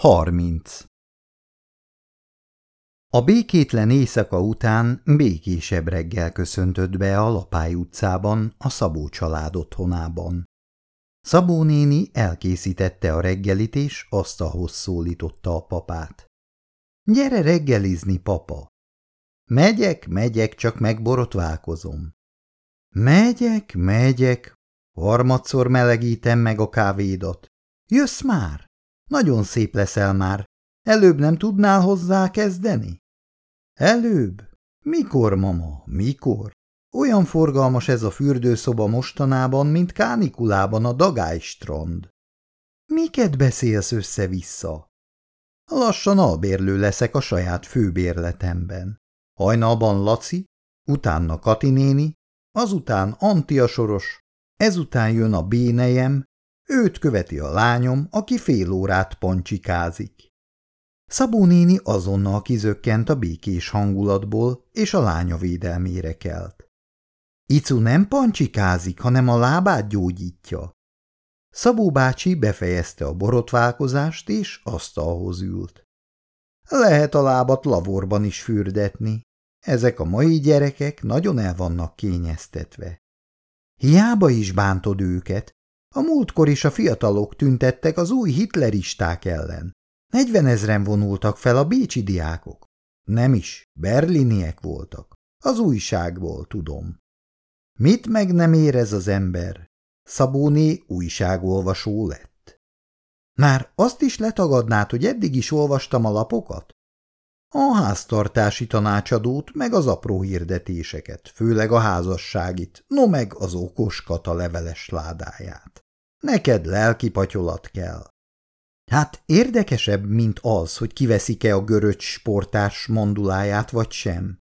30. A békétlen éjszaka után békésebb reggel köszöntött be a Lapály utcában, a Szabó család otthonában. Szabó néni elkészítette a reggelit, és asztalhoz szólította a papát. – Gyere reggelizni, papa! – Megyek, megyek, csak megborotválkozom. – Megyek, megyek, harmadszor melegítem meg a kávédat. Jössz már? Nagyon szép leszel már. Előbb nem tudnál hozzá kezdeni? Előbb? Mikor, mama, mikor? Olyan forgalmas ez a fürdőszoba mostanában, mint kánikulában a dagálystrand. Miket beszélsz össze-vissza? Lassan albérlő leszek a saját főbérletemben. Hajnalban Laci, utána Kati néni, azután Antia soros, ezután jön a bénejem, Őt követi a lányom, aki fél órát pancsikázik. Szabó néni azonnal kizökkent a békés hangulatból, és a lánya védelmére kelt. Icu nem pancsikázik, hanem a lábát gyógyítja. Szabó bácsi befejezte a borotválkozást, és asztalhoz ült. Lehet a lábat lavorban is fürdetni. Ezek a mai gyerekek nagyon el vannak kényeztetve. Hiába is bántod őket, a múltkor is a fiatalok tüntettek az új hitleristák ellen. Negyvenezren vonultak fel a bécsi diákok. Nem is, berliniek voltak. Az újságból tudom. Mit meg nem érez az ember? Szabóné újságolvasó lett. Már azt is letagadnád, hogy eddig is olvastam a lapokat? A háztartási tanácsadót, meg az apró hirdetéseket, főleg a házasságit, no meg az okos kata leveles ládáját. Neked lelki patyolat kell. Hát érdekesebb, mint az, hogy kiveszik-e a göröcs sportárs manduláját vagy sem.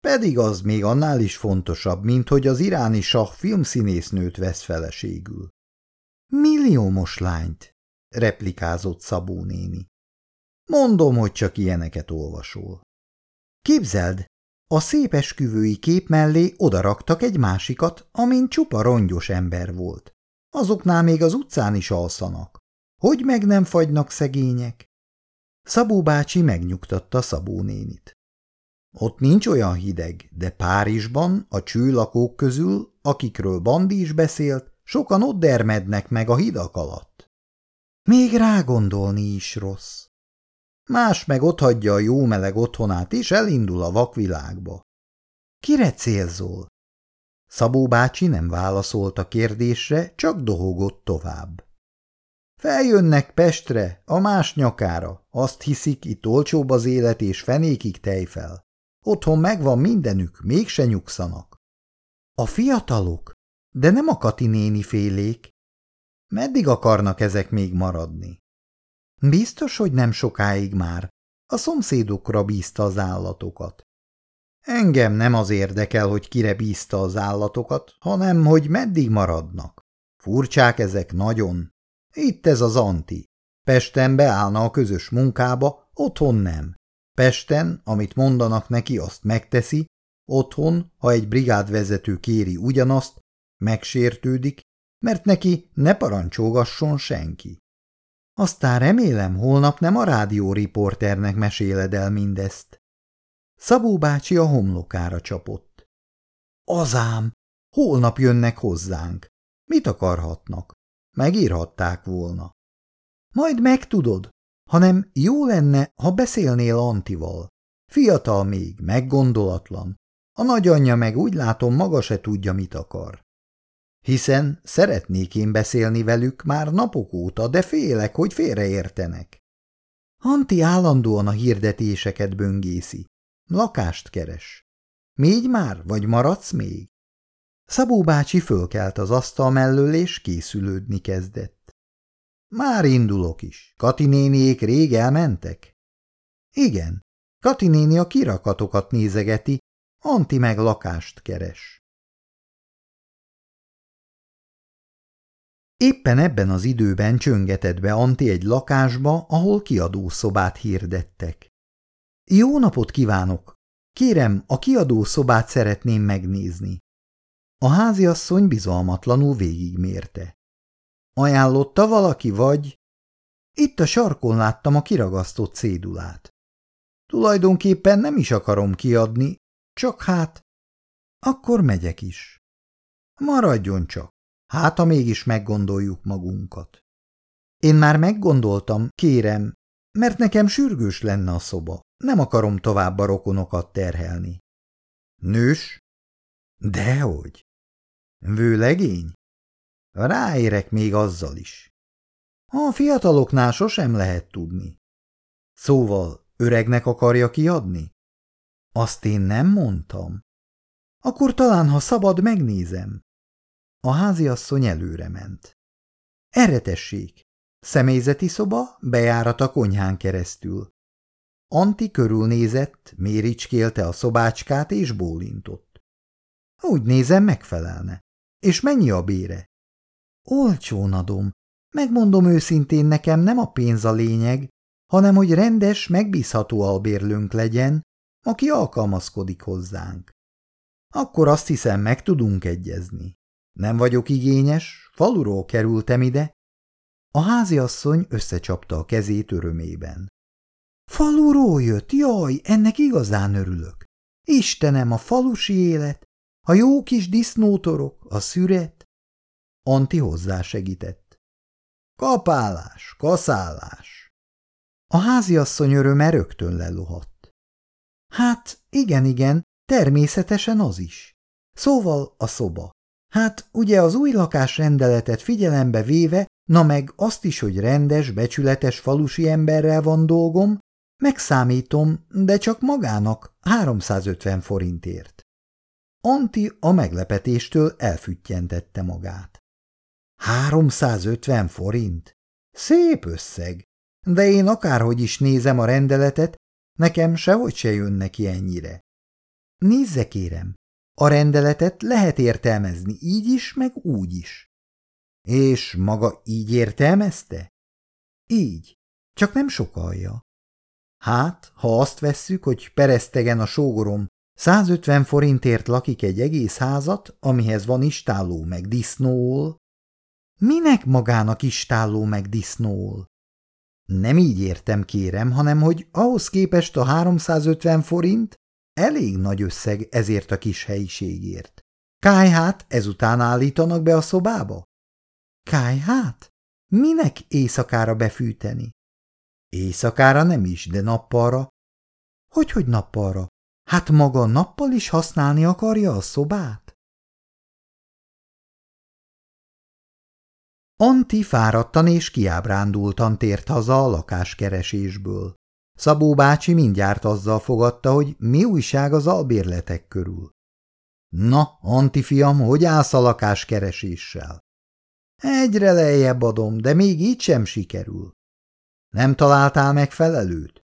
Pedig az még annál is fontosabb, mint hogy az iráni sah filmszínésznőt vesz feleségül. Milliómos lányt, replikázott Szabó néni. Mondom, hogy csak ilyeneket olvasol. Képzeld, a szép esküvői kép mellé odaraktak egy másikat, amin csupa rongyos ember volt. Azoknál még az utcán is alszanak. Hogy meg nem fagynak szegények? Szabó bácsi megnyugtatta Szabó nénit. Ott nincs olyan hideg, de Párizsban a csőlakók közül, akikről Bandi is beszélt, sokan ott dermednek meg a hidak alatt. Még rágondolni is rossz. Más meg hagyja a jó meleg otthonát, és elindul a vakvilágba. Kire célzol? Szabó bácsi nem válaszolt a kérdésre, csak dohogott tovább. Feljönnek Pestre, a más nyakára, azt hiszik, itt olcsóbb az élet és fenékig tejfel. Otthon megvan mindenük, mégse nyugszanak. A fiatalok? De nem a Kati néni félék. Meddig akarnak ezek még maradni? Biztos, hogy nem sokáig már. A szomszédokra bízta az állatokat. Engem nem az érdekel, hogy kire bízta az állatokat, hanem hogy meddig maradnak. Furcsák ezek nagyon. Itt ez az anti. Pesten beállna a közös munkába, otthon nem. Pesten, amit mondanak neki, azt megteszi, otthon, ha egy brigádvezető kéri ugyanazt, megsértődik, mert neki ne parancsolgasson senki. Aztán remélem, holnap nem a rádióriporternek meséled el mindezt. Szabó bácsi a homlokára csapott. Azám, holnap jönnek hozzánk. Mit akarhatnak? Megírhatták volna. Majd megtudod, hanem jó lenne, ha beszélnél Antival. Fiatal még, meggondolatlan. A nagyanyja meg úgy látom maga se tudja, mit akar. Hiszen szeretnék én beszélni velük már napok óta, de félek, hogy félreértenek. Anti állandóan a hirdetéseket böngészi. Lakást keres. Mégy már, vagy maradsz még? Szabó bácsi fölkelt az asztal mellől, és készülődni kezdett. Már indulok is. Kati néniék rég elmentek? Igen. Kati néni a kirakatokat nézegeti, Anti meg lakást keres. Éppen ebben az időben csöngetett be Anti egy lakásba, ahol kiadószobát hirdettek. Jó napot kívánok! Kérem, a kiadó szobát szeretném megnézni. A háziasszony bizalmatlanul végigmérte. Ajánlotta valaki, vagy? Itt a sarkon láttam a kiragasztott cédulát. Tulajdonképpen nem is akarom kiadni, csak hát... Akkor megyek is. Maradjon csak, hát ha mégis meggondoljuk magunkat. Én már meggondoltam, kérem, mert nekem sürgős lenne a szoba. Nem akarom tovább a rokonokat terhelni. Nős? Dehogy. Vőlegény? Ráérek még azzal is. A fiataloknál sosem lehet tudni. Szóval öregnek akarja kiadni? Azt én nem mondtam. Akkor talán, ha szabad, megnézem. A háziasszony előre ment. Erre tessék. Személyzeti szoba, bejárat a konyhán keresztül. Anti körülnézett, méricskélte a szobácskát és bólintott. Úgy nézem, megfelelne. És mennyi a bére? Olcsón adom. Megmondom őszintén, nekem nem a pénz a lényeg, hanem hogy rendes, megbízható albérlőnk legyen, aki alkalmazkodik hozzánk. Akkor azt hiszem, meg tudunk egyezni. Nem vagyok igényes, faluról kerültem ide. A háziasszony összecsapta a kezét örömében. Faluról jött, jaj, ennek igazán örülök. Istenem, a falusi élet, a jó kis disznótorok, a szüret. Anti hozzásegített. Kapálás, kaszálás. A háziasszony öröme rögtön lelohadt. Hát, igen, igen, természetesen az is. Szóval a szoba. Hát, ugye az új lakásrendeletet figyelembe véve, na meg azt is, hogy rendes, becsületes falusi emberrel van dolgom, megszámítom, de csak magának 350 forintért. Anti a meglepetéstől elfüttyentette magát. 350 forint? Szép összeg, de én akárhogy is nézem a rendeletet, nekem sehogy se jön neki ennyire. Nézze kérem, a rendeletet lehet értelmezni így is, meg úgy is. És maga így értelmezte? Így, csak nem sokalja. Hát, ha azt vesszük, hogy peresztegen a sógorom 150 forintért lakik egy egész házat, amihez van istálló meg disznól. Minek magának istálló meg disznól? Nem így értem, kérem, hanem hogy ahhoz képest a 350 forint elég nagy összeg ezért a kis helyiségért. Kájhát ezután állítanak be a szobába? Kájhát? Minek éjszakára befűteni? Éjszakára nem is, de nappalra. Hogy-hogy nappalra? Hát maga nappal is használni akarja a szobát? Anti fáradtan és kiábrándultan tért haza a lakáskeresésből. Szabó bácsi mindjárt azzal fogadta, hogy mi újság az albérletek körül. Na, Anti fiam, hogy állsz a lakáskereséssel? Egyre lejjebb adom, de még így sem sikerül. Nem találtál megfelelőt?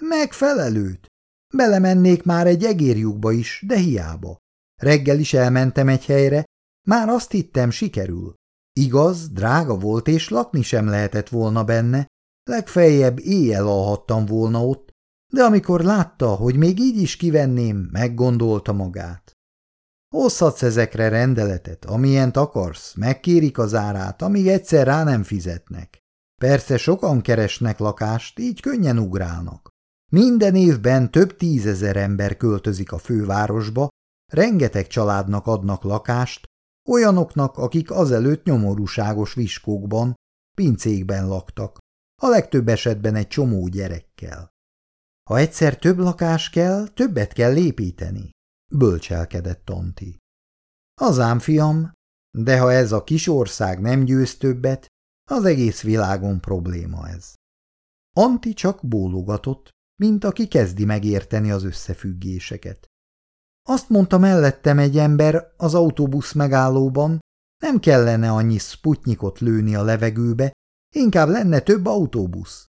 Megfelelőt? Belemennék már egy egérjukba is, de hiába. Reggel is elmentem egy helyre, már azt hittem sikerül. Igaz, drága volt, és lakni sem lehetett volna benne, legfeljebb éjjel alhattam volna ott, de amikor látta, hogy még így is kivenném, meggondolta magát. Hozhatsz ezekre rendeletet, amilyent akarsz, megkérik az árát, amíg egyszer rá nem fizetnek. Persze sokan keresnek lakást, így könnyen ugrálnak. Minden évben több tízezer ember költözik a fővárosba, rengeteg családnak adnak lakást, olyanoknak, akik azelőtt nyomorúságos viskókban, pincékben laktak, a legtöbb esetben egy csomó gyerekkel. Ha egyszer több lakás kell, többet kell lépíteni, bölcselkedett Tonti. Az ám, fiam, de ha ez a kis ország nem győz többet, az egész világon probléma ez. Anti csak bólogatott, mint aki kezdi megérteni az összefüggéseket. Azt mondta mellettem egy ember az autóbusz megállóban, nem kellene annyi sputnyikot lőni a levegőbe, inkább lenne több autóbusz.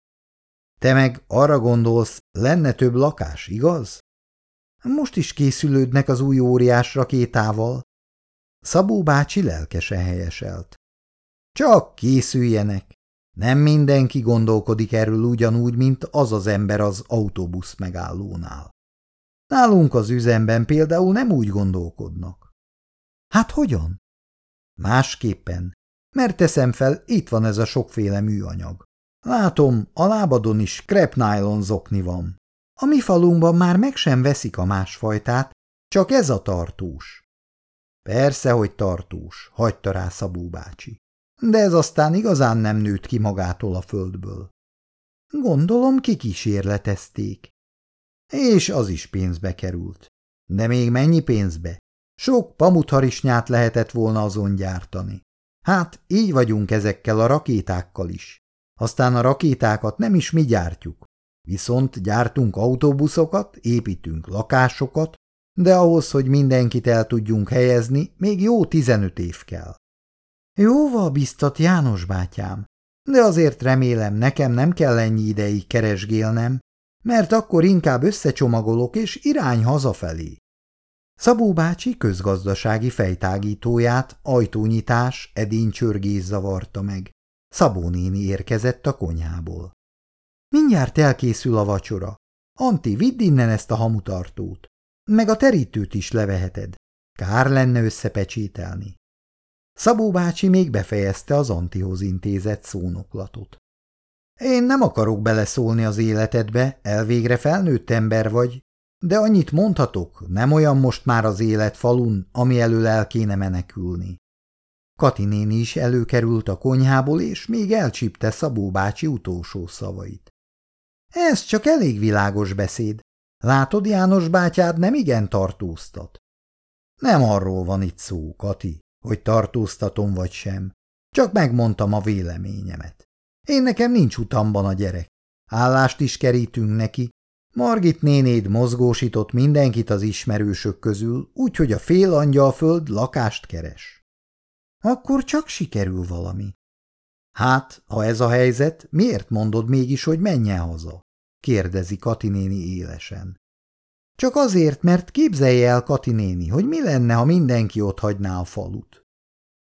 Te meg arra gondolsz, lenne több lakás, igaz? Most is készülődnek az új óriás rakétával. Szabó bácsi lelkesen helyeselt. Csak készüljenek. Nem mindenki gondolkodik erről ugyanúgy, mint az az ember az autóbusz megállónál. Nálunk az üzemben például nem úgy gondolkodnak. Hát hogyan? Másképpen, mert teszem fel, itt van ez a sokféle műanyag. Látom, a lábadon is krep nylon zokni van. A mi falunkban már meg sem veszik a másfajtát, csak ez a tartós. Persze, hogy tartós, hagyta rá Szabó bácsi. De ez aztán igazán nem nőtt ki magától a földből. Gondolom, kikísérletezték. És az is pénzbe került. De még mennyi pénzbe? Sok pamutharisnyát lehetett volna azon gyártani. Hát, így vagyunk ezekkel a rakétákkal is. Aztán a rakétákat nem is mi gyártjuk. Viszont gyártunk autóbuszokat, építünk lakásokat, de ahhoz, hogy mindenkit el tudjunk helyezni, még jó tizenöt év kell. Jóval biztat János bátyám, de azért remélem nekem nem kell ennyi ideig keresgélnem, mert akkor inkább összecsomagolok és irány hazafelé. Szabó bácsi közgazdasági fejtágítóját ajtónyitás edénycsörgés zavarta meg. Szabó néni érkezett a konyhából. Mindjárt elkészül a vacsora. Anti, vidd innen ezt a hamutartót. Meg a terítőt is leveheted. Kár lenne összepecsételni. Szabó bácsi még befejezte az Antihoz intézett szónoklatot. Én nem akarok beleszólni az életedbe, elvégre felnőtt ember vagy, de annyit mondhatok, nem olyan most már az élet falun, ami elől el kéne menekülni. Kati néni is előkerült a konyhából, és még elcsípte Szabó bácsi utolsó szavait. Ez csak elég világos beszéd. Látod, János bátyád nem igen tartóztat. Nem arról van itt szó, Kati, hogy tartóztatom vagy sem. Csak megmondtam a véleményemet. Én nekem nincs utamban a gyerek. Állást is kerítünk neki. Margit nénéd mozgósított mindenkit az ismerősök közül, úgyhogy a fél angyalföld lakást keres. Akkor csak sikerül valami. Hát, ha ez a helyzet, miért mondod mégis, hogy menjen haza? kérdezi Kati néni élesen. Csak azért, mert képzelje el Kati néni, hogy mi lenne, ha mindenki ott hagyná a falut.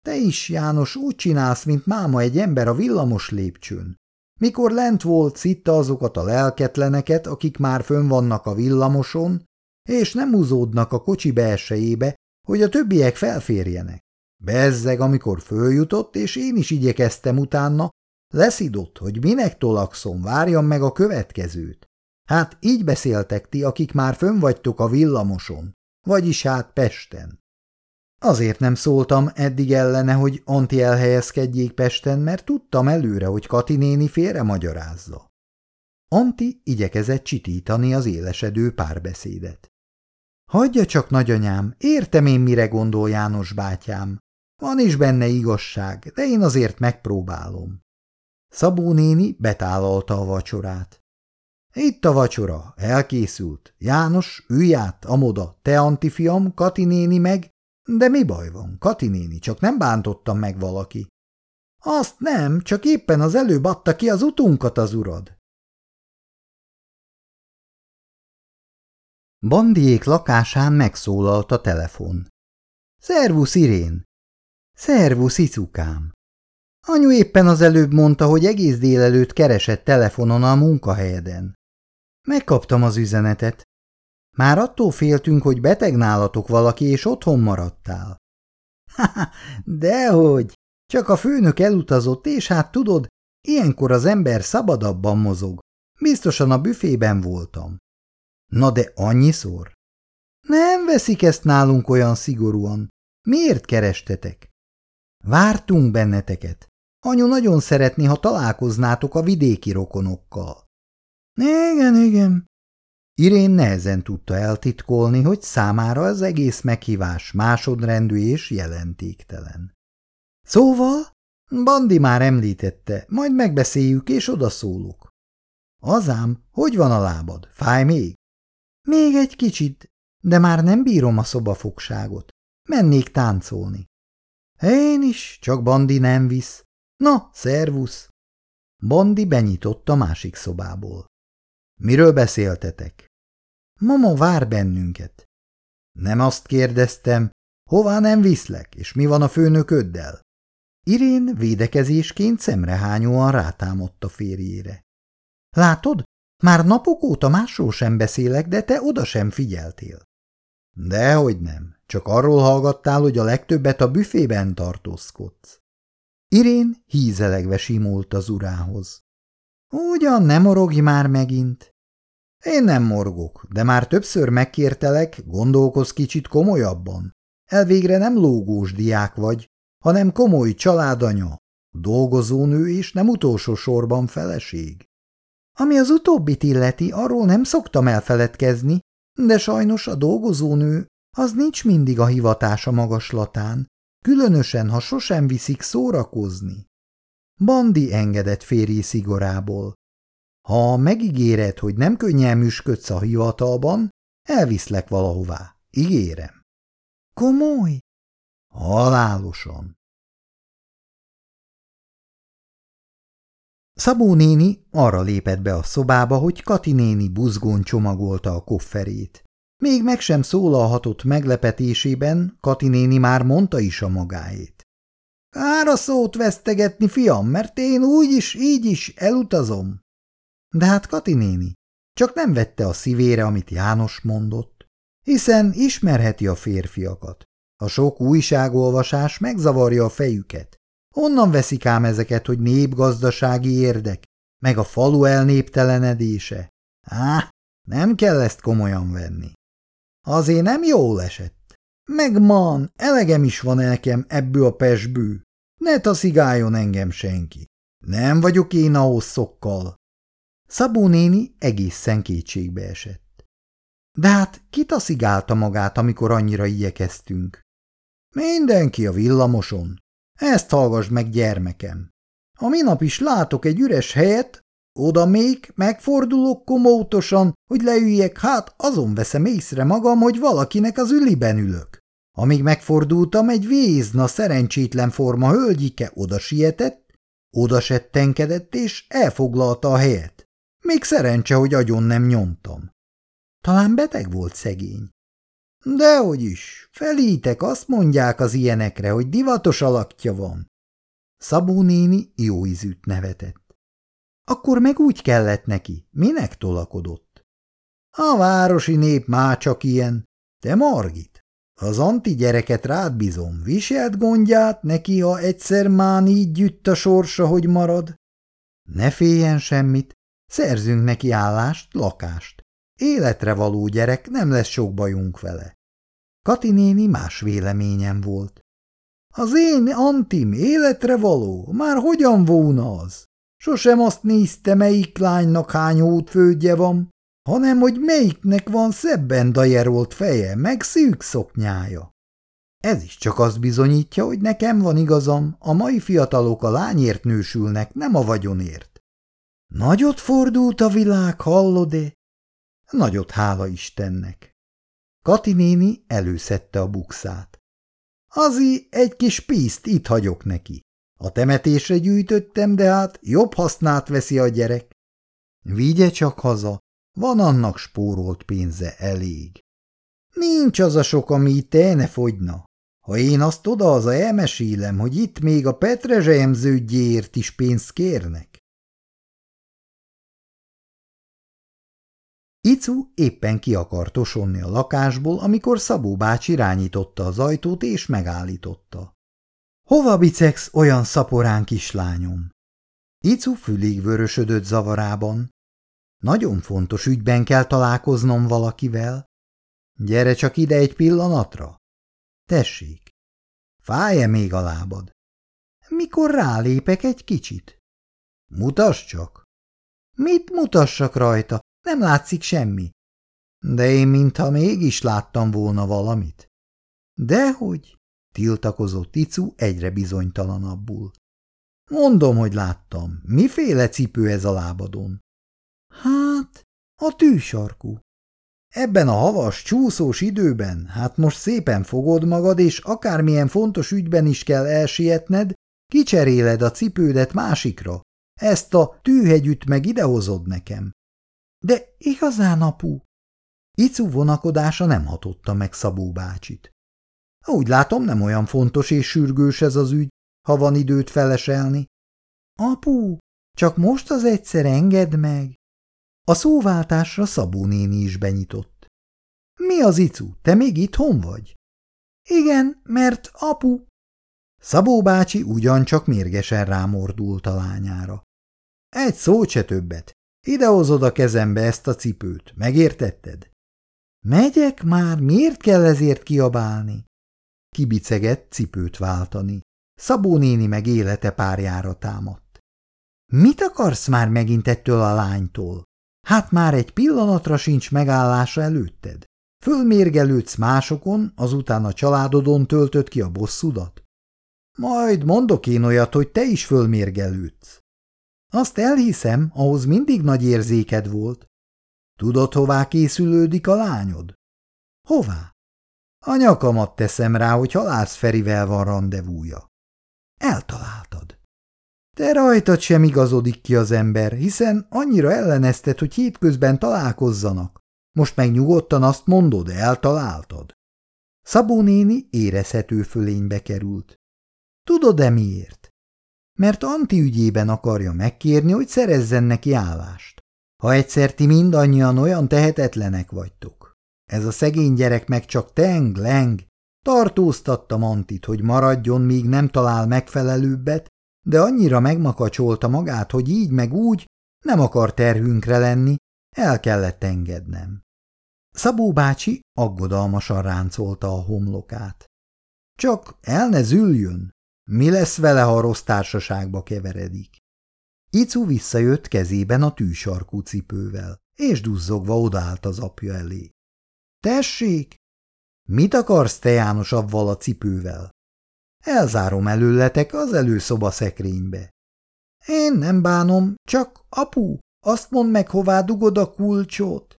Te is, János, úgy csinálsz, mint máma egy ember a villamos lépcsőn. Mikor lent volt, szitta azokat a lelketleneket, akik már fönn vannak a villamoson, és nem húzódnak a kocsi belsejébe, hogy a többiek felférjenek. Bezzeg, amikor följutott, és én is igyekeztem utána, leszidott, hogy minek tolakszom, várjam meg a következőt. Hát így beszéltek ti, akik már fönn vagytok a villamoson, vagyis hát Pesten. Azért nem szóltam eddig ellene, hogy Anti elhelyezkedjék Pesten, mert tudtam előre, hogy Kati néni félre magyarázza. Anti igyekezett csitítani az élesedő párbeszédet. Hagyja csak, nagyanyám, értem én, mire gondol János bátyám. Van is benne igazság, de én azért megpróbálom. Szabó néni betálalta a vacsorát. Itt a vacsora, elkészült. János, ülj át, amoda, te antifiam, Kati néni meg. De mi baj van, Kati néni, csak nem bántottam meg valaki. Azt nem, csak éppen az előbb adta ki az utunkat az urad. Bandiék lakásán megszólalt a telefon. Szervusz, Irén! Szervusz, icukám! Anyu éppen az előbb mondta, hogy egész délelőtt keresett telefonon a munkahelyeden. Megkaptam az üzenetet. Már attól féltünk, hogy beteg nálatok valaki, és otthon maradtál. Ha, dehogy! Csak a főnök elutazott, és hát tudod, ilyenkor az ember szabadabban mozog. Biztosan a büfében voltam. Na de annyiszor? Nem veszik ezt nálunk olyan szigorúan. Miért kerestetek? Vártunk benneteket. Anyu nagyon szeretné, ha találkoznátok a vidéki rokonokkal. Igen, igen. Irén nehezen tudta eltitkolni, hogy számára az egész meghívás másodrendű és jelentéktelen. Szóval, Bandi már említette, majd megbeszéljük és odaszólok. Azám, hogy van a lábad? Fáj még? Még egy kicsit, de már nem bírom a szobafogságot. Mennék táncolni. Én is, csak Bandi nem visz. Na, szervusz! Bandi benyitott a másik szobából. Miről beszéltetek? Mama vár bennünket. Nem azt kérdeztem, hová nem viszlek, és mi van a főnököddel? Irén védekezésként szemrehányóan rátámadt a férjére. Látod, már napok óta másról sem beszélek, de te oda sem figyeltél. Dehogy nem, csak arról hallgattál, hogy a legtöbbet a büfében tartózkodsz. Irén hízelegve simult az urához. Ugyan nem morogj már megint. Én nem morgok, de már többször megkértelek, gondolkoz kicsit komolyabban. Elvégre nem lógós diák vagy, hanem komoly családanya, dolgozónő és nem utolsó sorban feleség. Ami az utóbbit illeti, arról nem szoktam elfeledkezni, de sajnos a dolgozónő az nincs mindig a hivatása magaslatán, különösen, ha sosem viszik szórakozni. Bandi engedett férji szigorából. Ha megígéred, hogy nem könnyelműsködsz a hivatalban, elviszlek valahová. Ígérem. Komoly? Halálosan. Szabó néni arra lépett be a szobába, hogy Kati néni buzgón csomagolta a kofferét. Még meg sem szólalhatott meglepetésében, Kati néni már mondta is a magáét. Kár a szót vesztegetni, fiam, mert én úgy is, így is elutazom. De hát Kati néni csak nem vette a szívére, amit János mondott, hiszen ismerheti a férfiakat. A sok újságolvasás megzavarja a fejüket. Honnan veszik ám ezeket, hogy népgazdasági érdek, meg a falu elnéptelenedése? Á, nem kell ezt komolyan venni. Azért nem jól esett. Meg man, elegem is van nekem ebből a pesből. Ne taszigáljon engem senki. Nem vagyok én a hosszokkal. Szabó néni egészen kétségbe esett. De hát kitaszigálta magát, amikor annyira igyekeztünk? Mindenki a villamoson. Ezt hallgass meg, gyermekem. A minap is látok egy üres helyet, oda még megfordulok komótosan, hogy leüljek, hát azon veszem észre magam, hogy valakinek az üliben ülök. Amíg megfordultam, egy vézna szerencsétlen forma hölgyike oda sietett, oda settenkedett és elfoglalta a helyet. Még szerencse, hogy agyon nem nyomtam. Talán beteg volt szegény. Dehogy is, felítek, azt mondják az ilyenekre, hogy divatos alakja van. Szabó néni jó ízűt nevetett. Akkor meg úgy kellett neki, minek tolakodott? A városi nép már csak ilyen. Te, Margit, az anti gyereket rád bizom, viselt gondját neki, ha egyszer már így gyütt a sorsa, hogy marad? Ne féljen semmit, szerzünk neki állást, lakást. Életre való gyerek, nem lesz sok bajunk vele. Kati néni más véleményem volt. Az én antim életre való, már hogyan volna az? Sosem azt nézte, melyik lánynak hány hótfődje van, hanem hogy melyiknek van szebben dajerolt feje, meg szűk szoknyája. Ez is csak azt bizonyítja, hogy nekem van igazam, a mai fiatalok a lányért nősülnek, nem a vagyonért. Nagyot fordult a világ, hallod-e? Nagyot hála Istennek. Kati néni előszette a bukszát. Azi, egy kis pízt itt hagyok neki. A temetésre gyűjtöttem, de hát jobb hasznát veszi a gyerek. Vigye csak haza, van annak spórolt pénze elég. Nincs az a sok, ami itt el ne fogyna. Ha én azt oda-haza elmesélem, hogy itt még a petrezselyemződjéért is pénzt kérnek. Icu éppen ki akart osonni a lakásból, amikor Szabó bácsi irányította az ajtót és megállította. – Hova bicegsz olyan szaporán kislányom? Icu fülig vörösödött zavarában. Nagyon fontos ügyben kell találkoznom valakivel. Gyere csak ide egy pillanatra. Tessék. Fáj-e még a lábad? Mikor rálépek egy kicsit? Mutass csak. Mit mutassak rajta? Nem látszik semmi. De én mintha mégis láttam volna valamit. Dehogy? tiltakozott Icu egyre bizonytalanabbul. Mondom, hogy láttam. Miféle cipő ez a lábadon? Hát, a tűsarkú. Ebben a havas, csúszós időben, hát most szépen fogod magad, és akármilyen fontos ügyben is kell elsietned, kicseréled a cipődet másikra. Ezt a tűhegyüt meg idehozod nekem. De igazán, apu? Icu vonakodása nem hatotta meg Szabó bácsit. Úgy látom, nem olyan fontos és sürgős ez az ügy, ha van időt feleselni. Apu, csak most az egyszer engedd meg. A szóváltásra Szabó néni is benyitott. Mi az, Icu, te még itthon vagy? Igen, mert apu. Szabó bácsi ugyancsak mérgesen rámordult a lányára. Egy szót se többet. Idehozod a kezembe ezt a cipőt, megértetted? Megyek már, miért kell ezért kiabálni? Kibicegett cipőt váltani. Szabó néni meg élete párjára támadt. Mit akarsz már megint ettől a lánytól? Hát már egy pillanatra sincs megállása előtted. Fölmérgelődsz másokon, azután a családodon töltött ki a bosszudat? Majd mondok én olyat, hogy te is fölmérgelődsz. Azt elhiszem, ahhoz mindig nagy érzéked volt. Tudod, hová készülődik a lányod? Hová? A nyakamat teszem rá, hogy Halász Ferivel van rendezvúja. Eltaláltad. Te rajtad sem igazodik ki az ember, hiszen annyira ellenezted, hogy hétközben találkozzanak. Most meg nyugodtan azt mondod, eltaláltad. Szabó néni érezhető fölénybe került. Tudod-e miért? Mert Anti ügyében akarja megkérni, hogy szerezzen neki állást. Ha egyszer ti mindannyian olyan tehetetlenek vagytok. Ez a szegény gyerek meg csak teng-leng. Tartóztatta Antit, hogy maradjon, míg nem talál megfelelőbbet, de annyira megmakacsolta magát, hogy így meg úgy nem akar terhünkre lenni, el kellett engednem. Szabó bácsi aggodalmasan ráncolta a homlokát. Csak el ne züljön, mi lesz vele, ha rossz társaságba keveredik? Icu visszajött kezében a tűsarkú cipővel, és duzzogva odállt az apja elé. Tessék! Mit akarsz te János avval a cipővel? Elzárom előletek az előszoba szekrénybe. Én nem bánom, csak apu, azt mondd meg, hová dugod a kulcsot.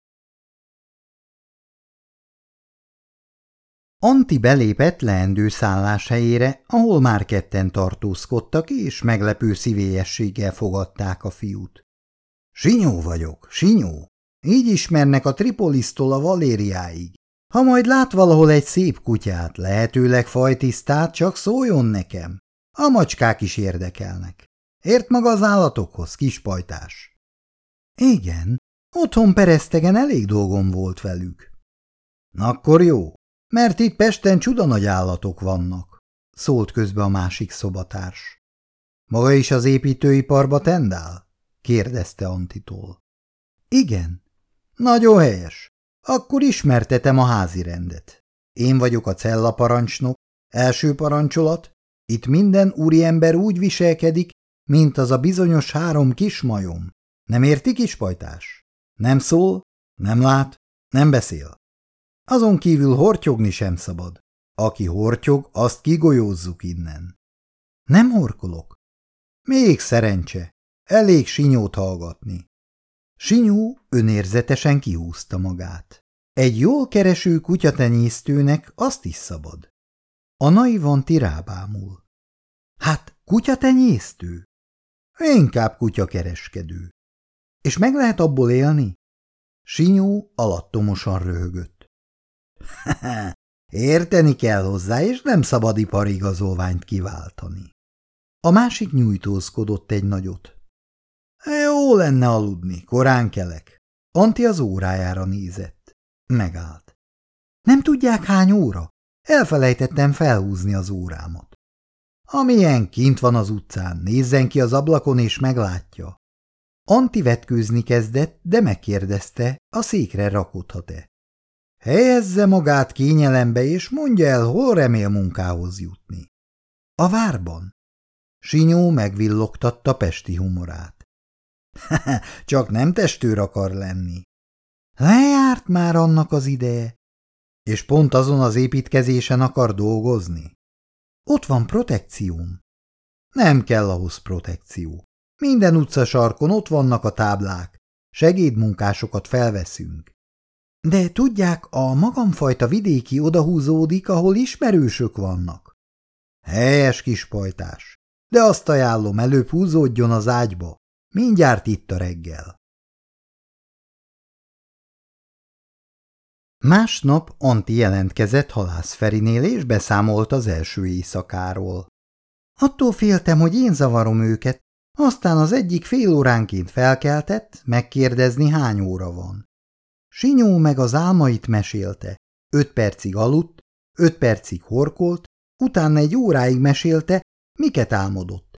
Anti belépett leendő szálláshelyére, ahol már ketten tartózkodtak, és meglepő szívélyességgel fogadták a fiút. Sinyó vagyok, sinyó. Így ismernek a Tripolisztól a Valériáig. Ha majd lát valahol egy szép kutyát, lehetőleg fajtisztát, csak szóljon nekem. A macskák is érdekelnek. Ért maga az állatokhoz, kispajtás? Igen, otthon peresztegen elég dolgom volt velük. Akkor jó, mert itt Pesten csuda állatok vannak, szólt közbe a másik szobatárs. Maga is az építőiparba tendál? kérdezte Antitól. Igen. Nagyon helyes. Akkor ismertetem a házi rendet. Én vagyok a cellaparancsnok, első parancsolat. Itt minden úriember úgy viselkedik, mint az a bizonyos három kismajom. Nem érti, kispajtás? Nem szól, nem lát, nem beszél. Azon kívül hortyogni sem szabad. Aki hortyog, azt kigolyózzuk innen. Nem horkolok. Még szerencse. Elég sinyót hallgatni. Sinyó önérzetesen kihúzta magát. Egy jól kereső kutyatenyésztőnek azt is szabad. A naivan tirábámul. Hát, kutyatenyésztő? Inkább kutyakereskedő. És meg lehet abból élni? Sinyó alattomosan röhögött. Érteni kell hozzá, és nem szabad iparigazolványt kiváltani. A másik nyújtózkodott egy nagyot. Jó lenne aludni, korán kelek. Anti az órájára nézett. Megállt. Nem tudják hány óra? Elfelejtettem felhúzni az órámat. Amilyen kint van az utcán, nézzen ki az ablakon és meglátja. Anti vetkőzni kezdett, de megkérdezte, a székre rakodhat-e. Helyezze magát kényelembe, és mondja el, hol remél munkához jutni. A várban. Sinyó megvillogtatta pesti humorát. Csak nem testőr akar lenni. Lejárt már annak az ideje. És pont azon az építkezésen akar dolgozni. Ott van protekcióm. Nem kell ahhoz protekció. Minden utcasarkon ott vannak a táblák. Segédmunkásokat felveszünk. De tudják, a magamfajta vidéki odahúzódik, ahol ismerősök vannak. Helyes kis pajtás, de azt ajánlom, előbb húzódjon az ágyba. Mindjárt itt a reggel. Másnap Anti jelentkezett Halász Ferinél, és beszámolt az első éjszakáról. Attól féltem, hogy én zavarom őket, aztán az egyik fél óránként felkeltett, megkérdezni hány óra van. Sinyó meg az álmait mesélte. Öt percig aludt, öt percig horkolt, utána egy óráig mesélte, miket álmodott.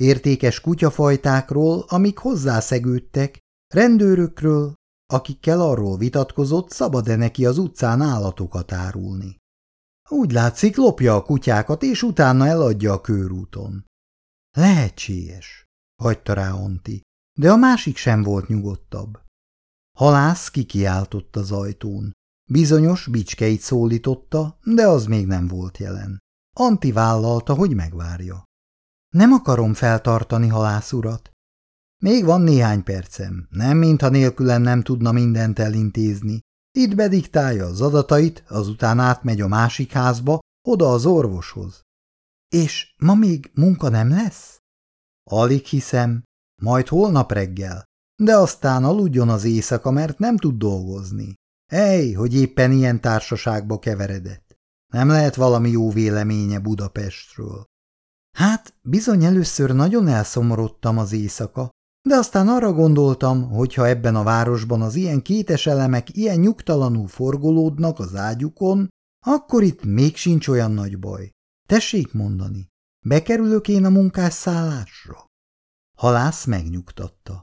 értékes kutyafajtákról, amik hozzászegődtek, rendőrökről, akikkel arról vitatkozott, szabad-e neki az utcán állatokat árulni. Úgy látszik, lopja a kutyákat, és utána eladja a körúton. Lehetséges, hagyta rá Anti, de a másik sem volt nyugodtabb. Halász kikiáltott az ajtón. Bizonyos bicskeit szólította, de az még nem volt jelen. Anti vállalta, hogy megvárja. Nem akarom feltartani halászurat. Még van néhány percem, nem mintha nélkülem nem tudna mindent elintézni. Itt bediktálja az adatait, azután átmegy a másik házba, oda az orvoshoz. És ma még munka nem lesz? Alig hiszem, majd holnap reggel, de aztán aludjon az éjszaka, mert nem tud dolgozni. Ej, hogy éppen ilyen társaságba keveredett. Nem lehet valami jó véleménye Budapestről. Hát, bizony először nagyon elszomorodtam az éjszaka, de aztán arra gondoltam, hogy ha ebben a városban az ilyen kétes elemek ilyen nyugtalanul forgolódnak az ágyukon, akkor itt még sincs olyan nagy baj. Tessék mondani, bekerülök én a munkásszállásra? Halász megnyugtatta.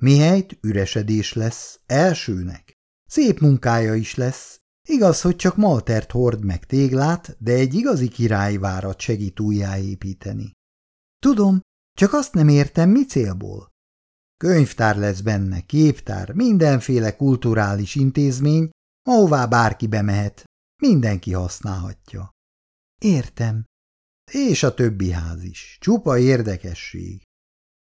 Mihelyt üresedés lesz, elsőnek. Szép munkája is lesz. Igaz, hogy csak maltert hord meg téglát, de egy igazi királyi várat segít újjáépíteni. Tudom, csak azt nem értem, mi célból. Könyvtár lesz benne, képtár, mindenféle kulturális intézmény, ahová bárki bemehet, mindenki használhatja. Értem. És a többi ház is. Csupa érdekesség.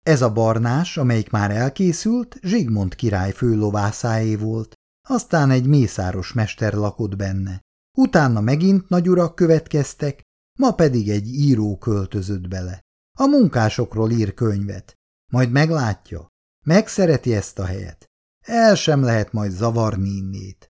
Ez a barnás, amelyik már elkészült, Zsigmond király főlovászáé volt, aztán egy mészáros mester lakott benne. Utána megint nagyurak következtek, ma pedig egy író költözött bele. A munkásokról ír könyvet. Majd meglátja. Megszereti ezt a helyet. El sem lehet majd zavarni innét.